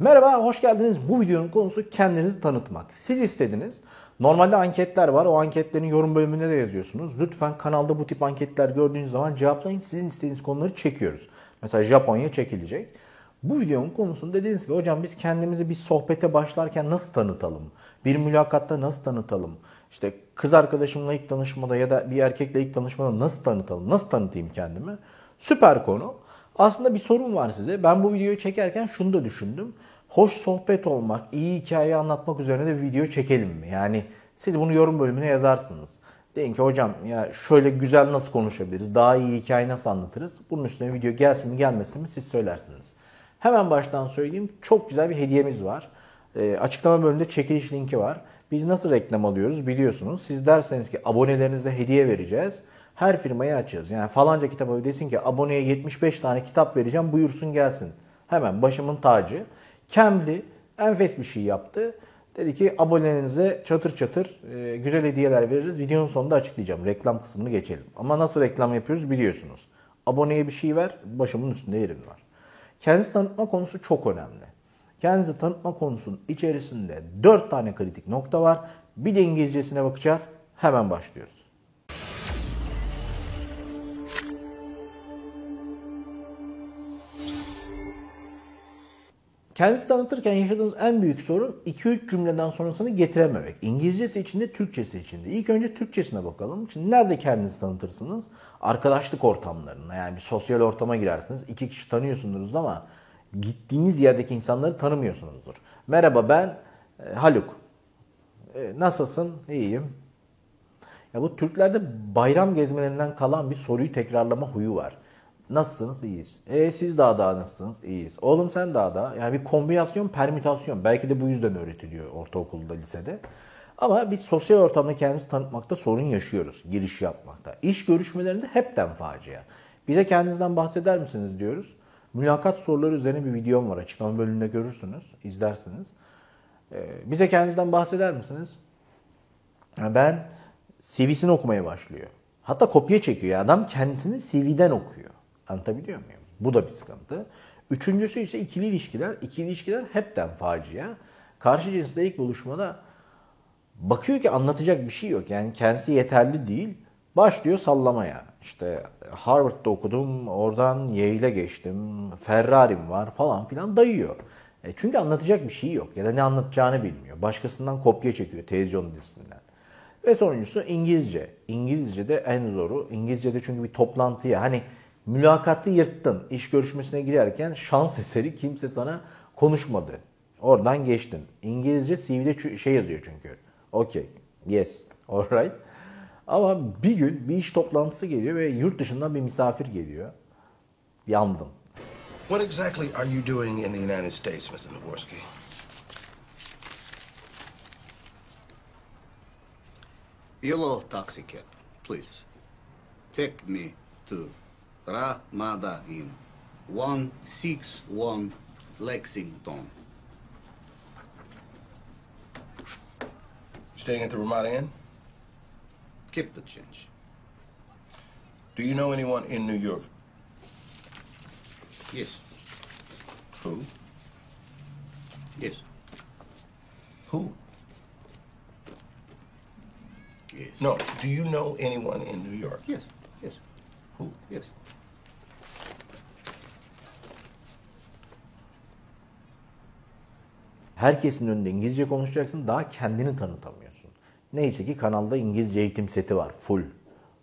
Merhaba, hoş geldiniz. Bu videonun konusu kendinizi tanıtmak. Siz istediniz. Normalde anketler var. O anketlerin yorum bölümünde de yazıyorsunuz. Lütfen kanalda bu tip anketler gördüğünüz zaman cevaplayın. Sizin istediğiniz konuları çekiyoruz. Mesela Japonya çekilecek. Bu videonun konusunu dediğiniz gibi hocam biz kendimizi bir sohbete başlarken nasıl tanıtalım? Bir mülakatta nasıl tanıtalım? İşte kız arkadaşımla ilk tanışmada ya da bir erkekle ilk tanışmada nasıl tanıtalım? Nasıl tanıtayım kendimi? Süper konu. Aslında bir sorun var size. Ben bu videoyu çekerken şunu da düşündüm. Hoş sohbet olmak, iyi hikaye anlatmak üzerine de bir video çekelim mi? Yani siz bunu yorum bölümüne yazarsınız. Deyin ki hocam ya şöyle güzel nasıl konuşabiliriz, daha iyi hikaye nasıl anlatırız? Bunun üstüne video gelsin mi gelmesin mi siz söylersiniz. Hemen baştan söyleyeyim çok güzel bir hediyemiz var. E, açıklama bölümünde çekiliş linki var. Biz nasıl reklam alıyoruz biliyorsunuz. Siz derseniz ki abonelerinize hediye vereceğiz. Her firmayı açacağız. Yani falanca kitaba desin ki aboneye 75 tane kitap vereceğim buyursun gelsin. Hemen başımın tacı. Cambly enfes bir şey yaptı. Dedi ki abonelerinize çatır çatır e, güzel hediyeler veririz. Videonun sonunda açıklayacağım. Reklam kısmını geçelim. Ama nasıl reklam yapıyoruz biliyorsunuz. Aboneye bir şey ver, başımın üstünde yerin var. Kendinizi tanıtma konusu çok önemli. Kendinizi tanıtma konusunun içerisinde 4 tane kritik nokta var. Bir de İngilizcesine bakacağız. Hemen başlıyoruz. Kendisi tanıtırken yaşadığınız en büyük sorun 2-3 cümleden sonrasını getirememek. İngilizcesi için de Türkçesi için de. İlk önce Türkçesine bakalım. Şimdi nerede kendinizi tanıtırsınız? Arkadaşlık ortamlarında yani bir sosyal ortama girersiniz. İki kişi tanıyorsunuz ama gittiğiniz yerdeki insanları tanımıyorsunuzdur. Merhaba ben e, Haluk. E, nasılsın? İyiyim. Ya bu Türklerde bayram gezmelerinden kalan bir soruyu tekrarlama huyu var. Nasılsınız? İyiyiz. E siz daha daha nasılsınız? İyiyiz. Oğlum sen daha daha. Yani bir kombinasyon, permütasyon. Belki de bu yüzden öğretiliyor ortaokulda, lisede. Ama biz sosyal ortamda kendimizi tanıtmakta sorun yaşıyoruz. Giriş yapmakta. İş görüşmelerinde hepten facia. Bize kendinizden bahseder misiniz diyoruz. Mülakat soruları üzerine bir videom var. Açıklama bölümünde görürsünüz, izlersiniz. Ee, bize kendinizden bahseder misiniz? Yani ben CV'sini okumaya başlıyor. Hatta kopya çekiyor. Adam kendisini CV'den okuyor. Anlatabiliyor muyum? Bu da bir sıkıntı. Üçüncüsü ise ikili ilişkiler. İkili ilişkiler hepten facia. Karşı cinsle ilk buluşmada bakıyor ki anlatacak bir şey yok. Yani kendisi yeterli değil. Başlıyor sallamaya. İşte Harvard'da okudum, oradan Yale'e geçtim, Ferrari'm var falan filan dayıyor. E çünkü anlatacak bir şey yok ya da ne anlatacağını bilmiyor. Başkasından kopya çekiyor televizyon dizisinden. Ve sonuncusu İngilizce. İngilizce'de en zoru. İngilizce'de çünkü bir toplantıya hani mülakatı yırttın. İş görüşmesine girerken şans eseri kimse sana konuşmadı. Oradan geçtin. İngilizce CV'de şey yazıyor çünkü. Okay, yes, alright. Ama bir gün bir iş toplantısı geliyor ve yurt dışından bir misafir geliyor. Yandın. What exactly are you doing in the United States, Mr. Navorsky? Yellow taxi cab, please. Take me to Ramada Inn, 161 Lexington. Staying at the Ramada Inn? Keep the change. Do you know anyone in New York? Yes, Who? yes, Who? yes. No, do you know anyone in New York? Yes, yes, Who? yes. Herkesin önünde İngilizce konuşacaksın daha kendini tanıtamıyorsun. Neyse ki kanalda İngilizce eğitim seti var full.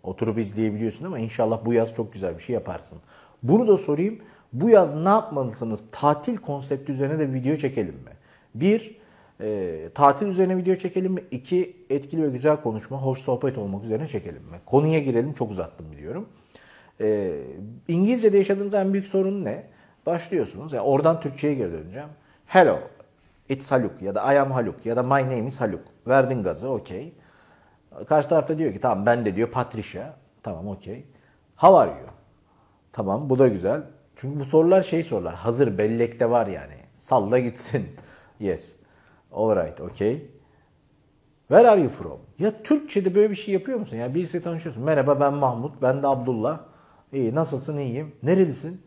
Oturup izleyebiliyorsun ama inşallah bu yaz çok güzel bir şey yaparsın. Bunu da sorayım. Bu yaz ne yapmalısınız? Tatil konsepti üzerine de video çekelim mi? Bir, e, tatil üzerine video çekelim mi? İki, etkili ve güzel konuşma, hoş sohbet olmak üzerine çekelim mi? Konuya girelim. Çok uzattım biliyorum. E, İngilizce'de yaşadığınız en büyük sorun ne? Başlıyorsunuz. Yani oradan Türkçe'ye geri döneceğim. Hello, it's Haluk ya da I am Haluk ya da my name is Haluk. Verdin gazı, okey. Karşı tarafta diyor ki tamam ben de diyor Patricia. Tamam okey. How are you? Tamam bu da güzel. Çünkü bu sorular şey sorular. Hazır bellekte var yani. Salla gitsin. Yes. Alright, okay. Where are you from? Ya Türkçe'de böyle bir şey yapıyor musun? Ya birisi tanışıyorsun. Merhaba ben Mahmut, ben de Abdullah. İyi, nasılsın, iyiyim. Nerelisin?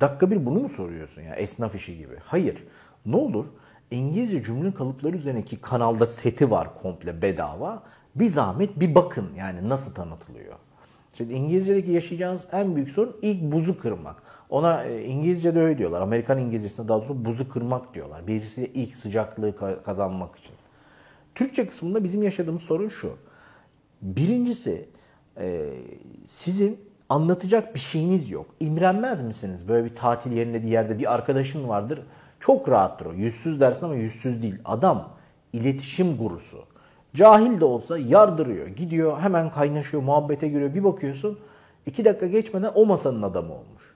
Dakika bir bunu mu soruyorsun ya esnaf işi gibi? Hayır. Ne olur? İngilizce cümle kalıpları üzerindeki kanalda seti var komple bedava. Bir zahmet bir bakın yani nasıl tanıtılıyor. Şimdi İngilizce'deki yaşayacağınız en büyük sorun ilk buzu kırmak. Ona e, İngilizce'de öyle diyorlar. Amerikan İngilizcesinde daha doğrusu buzu kırmak diyorlar. Birisiyle ilk sıcaklığı ka- kazanmak için. Türkçe kısmında bizim yaşadığımız sorun şu. Birincisi e, sizin anlatacak bir şeyiniz yok. İmrenmez misiniz? Böyle bir tatil yerinde bir yerde bir arkadaşın vardır. Çok rahattır o. Yüzsüz dersin ama yüzsüz değil. Adam iletişim gurusu. Cahil de olsa yardırıyor. Gidiyor hemen kaynaşıyor, muhabbete giriyor. Bir bakıyorsun iki dakika geçmeden o masanın adamı olmuş.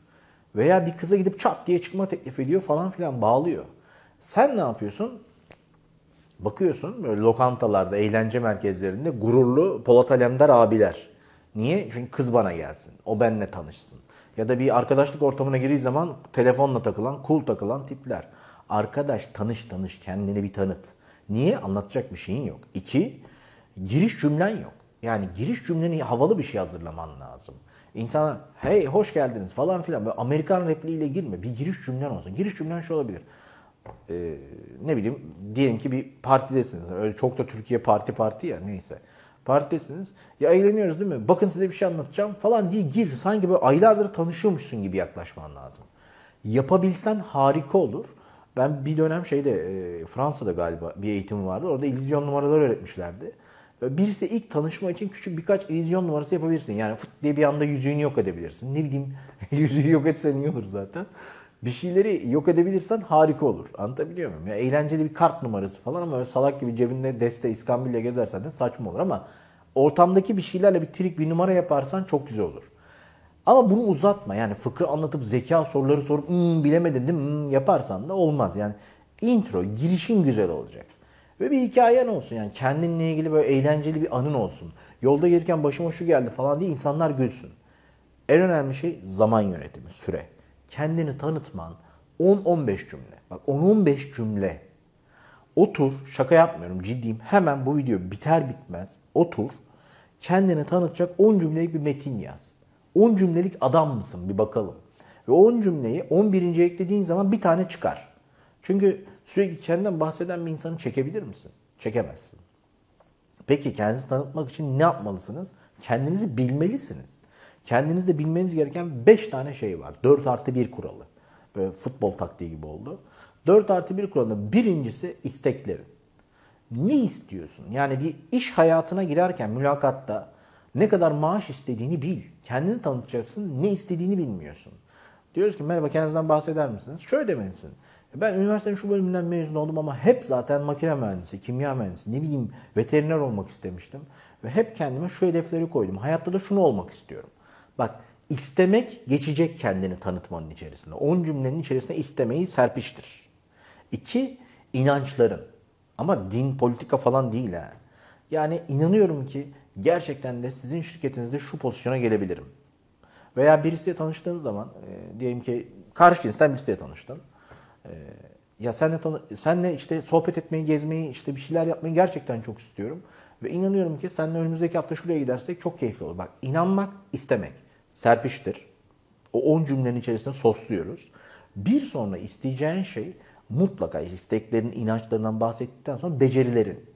Veya bir kıza gidip çat diye çıkma teklif ediyor falan filan bağlıyor. Sen ne yapıyorsun? Bakıyorsun böyle lokantalarda, eğlence merkezlerinde gururlu Polat Alemdar abiler. Niye? Çünkü kız bana gelsin. O benimle tanışsın. Ya da bir arkadaşlık ortamına girdiği zaman telefonla takılan, cool takılan tipler. Arkadaş tanış tanış, kendini bir tanıt. Niye? Anlatacak bir şeyin yok. İki, giriş cümlen yok. Yani giriş cümleni havalı bir şey hazırlaman lazım. İnsana hey hoş geldiniz falan filan böyle Amerikan repliğiyle girme. Bir giriş cümlen olsun. Giriş cümlen şu olabilir e, ne bileyim diyelim ki bir partidesiniz. Öyle çok da Türkiye parti parti ya neyse. Partidesiniz. Ya eğleniyoruz değil mi? Bakın size bir şey anlatacağım falan diye gir. Sanki böyle aylardır tanışıyormuşsun gibi yaklaşman lazım. Yapabilsen harika olur. Ben bir dönem şeyde e, Fransa'da galiba bir eğitim vardı. Orada illüzyon numaraları öğretmişlerdi. Birisi ilk tanışma için küçük birkaç illüzyon numarası yapabilirsin. Yani fıt diye bir anda yüzüğünü yok edebilirsin. Ne bileyim yüzüğü yok etsen iyi olur zaten. Bir şeyleri yok edebilirsen harika olur. Anlatabiliyor muyum? Ya eğlenceli bir kart numarası falan ama salak gibi cebinde deste iskambilya gezersen de saçma olur ama ortamdaki bir şeylerle bir trik bir numara yaparsan çok güzel olur. Ama bunu uzatma yani fıkrı anlatıp zeka soruları sorup "Hmm, bilemedin değil mi Hmm," yaparsan da olmaz. Yani intro girişin güzel olacak. Ve bir hikayen olsun yani kendinle ilgili böyle eğlenceli bir anın olsun. Yolda gelirken başıma şu geldi falan diye insanlar gülsün. En önemli şey zaman yönetimi, süre. Kendini tanıtman 10-15 cümle. Bak 10-15 cümle. Otur, şaka yapmıyorum ciddiyim. Hemen bu video biter bitmez otur. Kendini tanıtacak 10 cümlelik bir metin yaz. 10 cümlelik adam mısın bir bakalım. Ve 10 cümleyi 11. eklediğin zaman bir tane çıkar. Çünkü sürekli kendinden bahseden bir insanı çekebilir misin? Çekemezsin. Peki kendinizi tanıtmak için ne yapmalısınız? Kendinizi bilmelisiniz. Kendinizde bilmeniz gereken 5 tane şey var. 4 artı 1 kuralı. Böyle futbol taktiği gibi oldu. 4 artı 1 kuralının birincisi isteklerin. Ne istiyorsun? Yani bir iş hayatına girerken mülakatta ne kadar maaş istediğini bil. Kendini tanıtacaksın, ne istediğini bilmiyorsun. Diyoruz ki merhaba kendinizden bahseder misiniz? Şöyle demelisin. Ben üniversitenin şu bölümünden mezun oldum ama hep zaten makine mühendisi, kimya mühendisi, ne bileyim veteriner olmak istemiştim. Ve hep kendime şu hedefleri koydum. Hayatta da şunu olmak istiyorum. Bak istemek geçecek kendini tanıtmanın içerisinde. 10 cümlenin içerisinde istemeyi serpiştir. İki, inançların. Ama din, politika falan değil ha. Yani inanıyorum ki gerçekten de sizin şirketinizde şu pozisyona gelebilirim. Veya birisiyle tanıştığın zaman, e, diyelim ki karşı cinsten birisiyle tanıştın. E, ya senle, senle işte sohbet etmeyi, gezmeyi, işte bir şeyler yapmayı gerçekten çok istiyorum. Ve inanıyorum ki seninle önümüzdeki hafta şuraya gidersek çok keyifli olur. Bak inanmak, istemek. Serpiştir. O 10 cümlenin içerisinde sosluyoruz. Bir sonra isteyeceğin şey mutlaka isteklerin, inançlarından bahsettikten sonra becerilerin.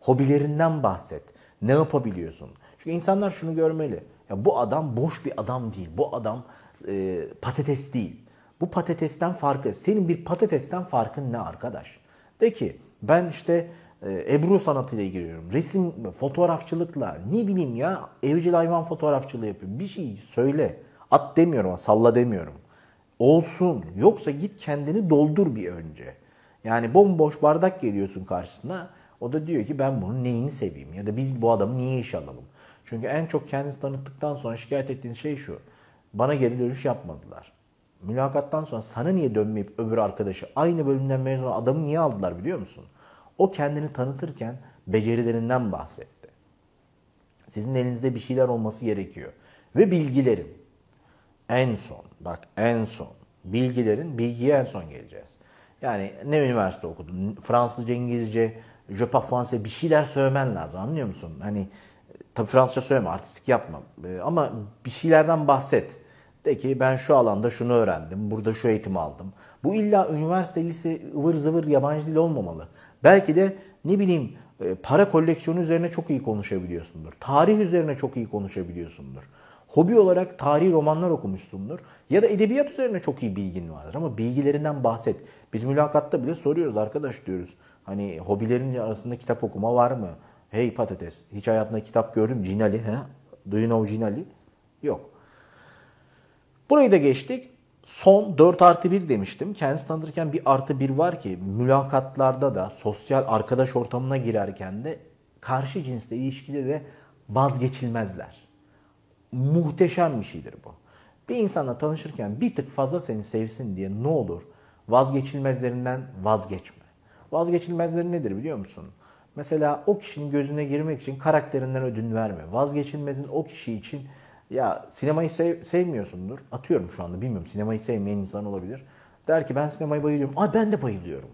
Hobilerinden bahset. Ne yapabiliyorsun? Çünkü insanlar şunu görmeli. Ya bu adam boş bir adam değil. Bu adam e, patates değil. Bu patatesten farkı. Senin bir patatesten farkın ne arkadaş? De ki ben işte Ebru sanatıyla ilgileniyorum. Resim, fotoğrafçılıkla ne bileyim ya evcil hayvan fotoğrafçılığı yapıyorum. Bir şey söyle. At demiyorum salla demiyorum. Olsun. Yoksa git kendini doldur bir önce. Yani bomboş bardak geliyorsun karşısına. O da diyor ki ben bunun neyini seveyim ya da biz bu adamı niye iş alalım? Çünkü en çok kendinizi tanıttıktan sonra şikayet ettiğiniz şey şu. Bana geri dönüş yapmadılar. Mülakattan sonra sana niye dönmeyip öbür arkadaşı aynı bölümden mezun adamı niye aldılar biliyor musun? O kendini tanıtırken becerilerinden bahsetti. Sizin elinizde bir şeyler olması gerekiyor. Ve bilgilerin. En son, bak en son. Bilgilerin, bilgiye en son geleceğiz. Yani ne üniversite okudun, Fransızca, İngilizce, je français bir şeyler söylemen lazım anlıyor musun? Hani tabii Fransızca söyleme, artistik yapma. Ee, Ama bir şeylerden bahset. De ki ben şu alanda şunu öğrendim, burada şu eğitimi aldım. Bu illa üniversite, lise, ıvır zıvır yabancı dil olmamalı. Belki de ne bileyim e, para koleksiyonu üzerine çok iyi konuşabiliyorsundur. Tarih üzerine çok iyi konuşabiliyorsundur. Hobi olarak tarihi romanlar okumuşsundur. Ya da edebiyat üzerine çok iyi bilgin vardır ama bilgilerinden bahset. Biz mülakatta bile soruyoruz arkadaş diyoruz. Hani hobilerin arasında kitap okuma var mı? Hey patates, hiç hayatında kitap gördün? Cinali, he? Do you know Cinali? Yok. Burayı da geçtik. Son 4 artı 1 demiştim. Kendisi tanıtırken bir artı 1 var ki mülakatlarda da sosyal arkadaş ortamına girerken de karşı cinsle ilişkide de vazgeçilmezler. Muhteşem bir şeydir bu. Bir insanla tanışırken bir tık fazla seni sevsin diye ne olur vazgeçilmezlerinden vazgeçme. Vazgeçilmezleri nedir biliyor musun? Mesela o kişinin gözüne girmek için karakterinden ödün verme. Vazgeçilmezin o kişi için ya sinemayı sev- sevmiyorsundur. Atıyorum şu anda bilmiyorum sinemayı sevmeyen insan olabilir. Der ki ben sinemayı bayılıyorum. Aa ben de bayılıyorum.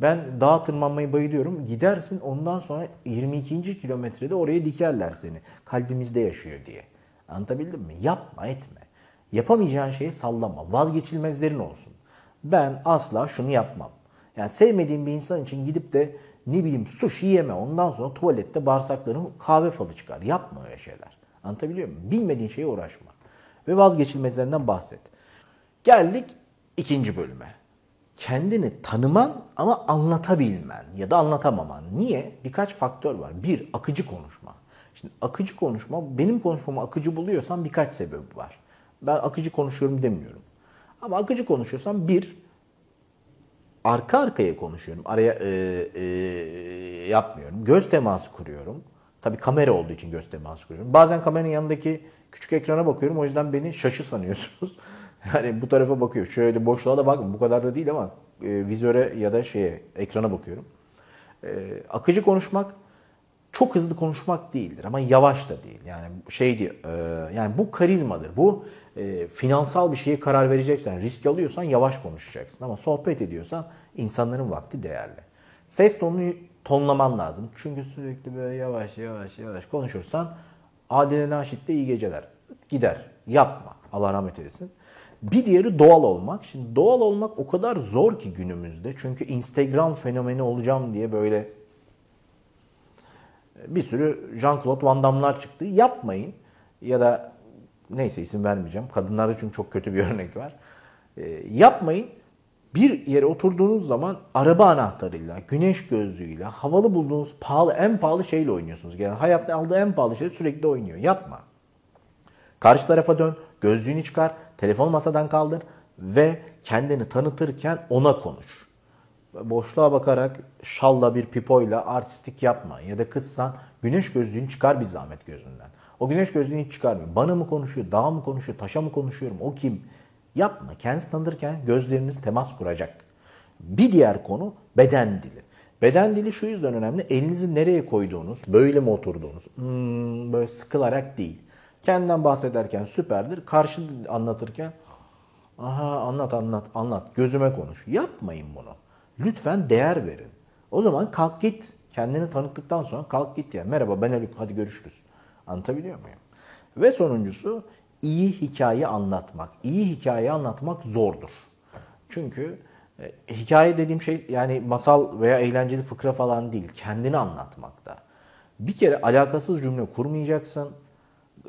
Ben dağa tırmanmayı bayılıyorum. Gidersin ondan sonra 22. kilometrede oraya dikerler seni. Kalbimizde yaşıyor diye. Anlatabildim mi? Yapma etme. Yapamayacağın şeyi sallama. Vazgeçilmezlerin olsun. Ben asla şunu yapmam. Yani sevmediğim bir insan için gidip de ne bileyim sushi yeme. Ondan sonra tuvalette bağırsakların kahve falı çıkar. Yapma öyle şeyler. Anlatabiliyor muyum? Bilmediğin şeye uğraşma. Ve vazgeçilmezlerinden bahset. Geldik ikinci bölüme. Kendini tanıman ama anlatabilmen ya da anlatamaman. Niye? Birkaç faktör var. Bir, akıcı konuşma. Şimdi akıcı konuşma, benim konuşmamı akıcı buluyorsan birkaç sebebi var. Ben akıcı konuşuyorum demiyorum. Ama akıcı konuşuyorsam bir, arka arkaya konuşuyorum. Araya e, e, yapmıyorum. Göz teması kuruyorum. Tabii kamera olduğu için göz teması kuruyorum. Bazen kameranın yanındaki küçük ekrana bakıyorum. O yüzden beni şaşı sanıyorsunuz. Yani bu tarafa bakıyor. Şöyle boşluğa da bakın. Bu kadar da değil ama e, vizöre ya da şeye ekrana bakıyorum. E, akıcı konuşmak çok hızlı konuşmak değildir ama yavaş da değil. Yani şey diye, e, yani bu karizmadır. Bu e, finansal bir şeye karar vereceksen, risk alıyorsan yavaş konuşacaksın ama sohbet ediyorsan insanların vakti değerli. Ses tonunu tonlaman lazım. Çünkü sürekli böyle yavaş yavaş yavaş konuşursan Adile Naşit'te iyi geceler. Gider. Yapma. Allah rahmet eylesin. Bir diğeri doğal olmak. Şimdi doğal olmak o kadar zor ki günümüzde. Çünkü Instagram fenomeni olacağım diye böyle bir sürü Jean-Claude Van Damme'lar çıktı. Yapmayın. Ya da neyse isim vermeyeceğim. Kadınlarda çünkü çok kötü bir örnek var. E, yapmayın. Bir yere oturduğunuz zaman araba anahtarıyla, güneş gözlüğüyle, havalı bulduğunuz pahalı, en pahalı şeyle oynuyorsunuz. Yani hayatta aldığı en pahalı şey sürekli oynuyor. Yapma. Karşı tarafa dön, gözlüğünü çıkar, telefon masadan kaldır ve kendini tanıtırken ona konuş. Boşluğa bakarak şalla bir pipoyla artistik yapma. Ya da kızsan güneş gözlüğünü çıkar bir zahmet gözünden. O güneş gözlüğünü çıkarmıyor. Bana mı konuşuyor, dağa mı konuşuyor, taşa mı konuşuyorum, o kim? Yapma. Kendinizi tanıtırken gözleriniz temas kuracak. Bir diğer konu beden dili. Beden dili şu yüzden önemli. Elinizi nereye koyduğunuz, böyle mi oturduğunuz, hmm, böyle sıkılarak değil. Kendinden bahsederken süperdir. Karşı anlatırken aha anlat anlat anlat gözüme konuş. Yapmayın bunu. Lütfen değer verin. O zaman kalk git. Kendini tanıttıktan sonra kalk git ya. Merhaba ben Haluk hadi görüşürüz. Anlatabiliyor muyum? Ve sonuncusu iyi hikaye anlatmak. İyi hikaye anlatmak zordur. Çünkü e, hikaye dediğim şey yani masal veya eğlenceli fıkra falan değil. Kendini anlatmakta. Bir kere alakasız cümle kurmayacaksın.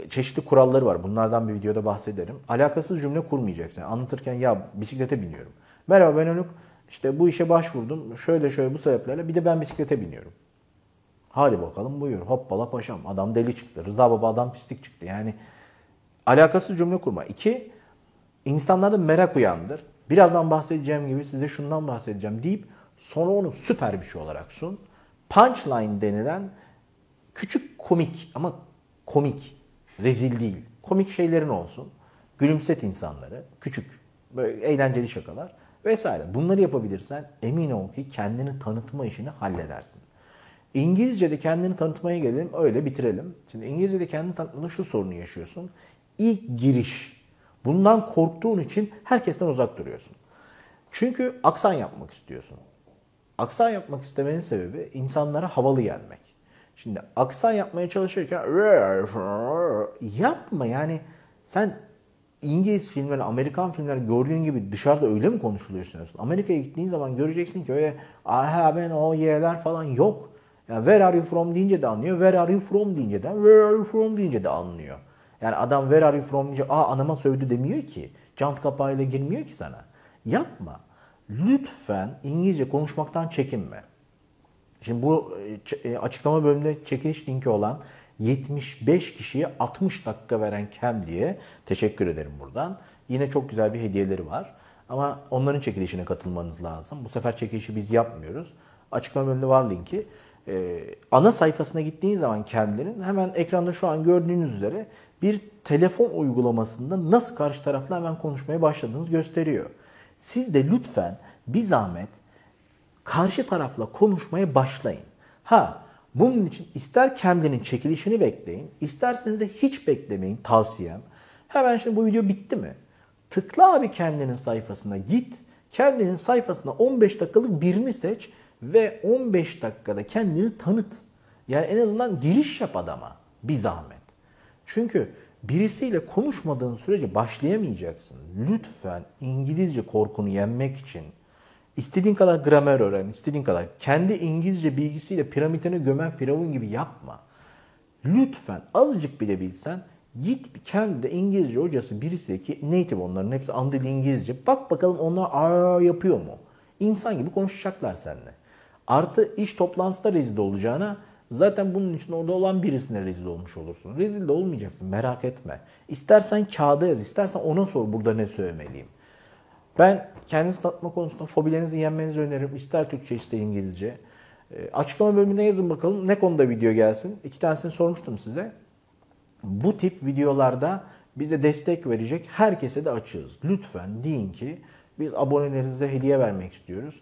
Çeşitli kuralları var. Bunlardan bir videoda bahsederim. Alakasız cümle kurmayacaksın. Anlatırken ya bisiklete biniyorum. Merhaba ben Haluk. İşte bu işe başvurdum. Şöyle şöyle bu sebeplerle. Bir de ben bisiklete biniyorum. Hadi bakalım buyur. Hoppala paşam. Adam deli çıktı. Rıza baba adam pislik çıktı. Yani alakasız cümle kurma. İki, insanlarda merak uyandır. Birazdan bahsedeceğim gibi size şundan bahsedeceğim deyip sonra onu süper bir şey olarak sun. Punchline denilen küçük komik ama komik, rezil değil. Komik şeylerin olsun. Gülümset insanları. Küçük, böyle eğlenceli şakalar vesaire. Bunları yapabilirsen emin ol ki kendini tanıtma işini halledersin. İngilizce'de kendini tanıtmaya gelelim, öyle bitirelim. Şimdi İngilizce'de kendini tanıtmada şu sorunu yaşıyorsun. İlk giriş. Bundan korktuğun için herkesten uzak duruyorsun. Çünkü aksan yapmak istiyorsun. Aksan yapmak istemenin sebebi insanlara havalı gelmek. Şimdi aksan yapmaya çalışırken yapma yani sen İngiliz filmleri, Amerikan filmleri gördüğün gibi dışarıda öyle mi konuşuluyor? Amerika'ya gittiğin zaman göreceksin ki öyle aha ben o yeğler falan yok. Yani where are you from deyince de anlıyor. Where are you from deyince de where are you from deyince de anlıyor. Yani adam where are you from deyince aa anama sövdü demiyor ki. Cant kapağıyla girmiyor ki sana. Yapma. Lütfen İngilizce konuşmaktan çekinme. Şimdi bu e, e, açıklama bölümünde çekiliş linki olan 75 kişiye 60 dakika veren diye teşekkür ederim buradan. Yine çok güzel bir hediyeleri var. Ama onların çekilişine katılmanız lazım. Bu sefer çekilişi biz yapmıyoruz. Açıklama bölümünde var linki. Ee, ana sayfasına gittiğiniz zaman Kem'lerin hemen ekranda şu an gördüğünüz üzere bir telefon uygulamasında nasıl karşı tarafla hemen konuşmaya başladığınızı gösteriyor. Siz de lütfen bir zahmet karşı tarafla konuşmaya başlayın. Ha bunun için ister kendinin çekilişini bekleyin, isterseniz de hiç beklemeyin tavsiyem. Hemen şimdi bu video bitti mi? Tıkla abi kendinin sayfasına git. Kendinin sayfasına 15 dakikalık birini seç ve 15 dakikada kendini tanıt. Yani en azından giriş yap adama bir zahmet. Çünkü birisiyle konuşmadığın sürece başlayamayacaksın. Lütfen İngilizce korkunu yenmek için istediğin kadar gramer öğren, istediğin kadar kendi İngilizce bilgisiyle piramitine gömen firavun gibi yapma. Lütfen azıcık bile bilsen git kendi İngilizce hocası birisi ki native onların hepsi ana dili İngilizce. Bak bakalım onlar aa yapıyor mu? İnsan gibi konuşacaklar seninle. Artı iş toplantısında rezil olacağına zaten bunun için orada olan birisine rezil olmuş olursun. Rezil de olmayacaksın merak etme. İstersen kağıda yaz, istersen ona sor burada ne söylemeliyim. Ben kendinizi tanıtma konusunda fobilerinizi yenmenizi öneririm. İster Türkçe ister İngilizce. E, açıklama bölümüne yazın bakalım ne konuda video gelsin. İki tanesini sormuştum size. Bu tip videolarda bize destek verecek herkese de açığız. Lütfen deyin ki biz abonelerinize hediye vermek istiyoruz.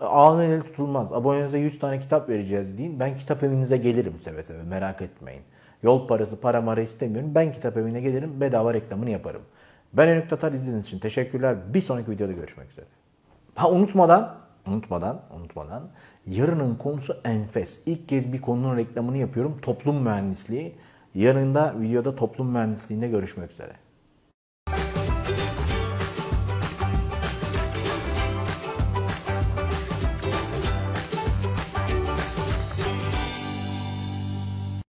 Ağın eli tutulmaz. Abonenize 100 tane kitap vereceğiz deyin. Ben kitap evinize gelirim seve seve merak etmeyin. Yol parası, para mara istemiyorum. Ben kitap evine gelirim, bedava reklamını yaparım. Ben Enük Tatar izlediğiniz için teşekkürler. Bir sonraki videoda görüşmek üzere. Ha unutmadan, unutmadan, unutmadan yarının konusu enfes. İlk kez bir konunun reklamını yapıyorum. Toplum mühendisliği. Yarın da videoda toplum mühendisliğinde görüşmek üzere.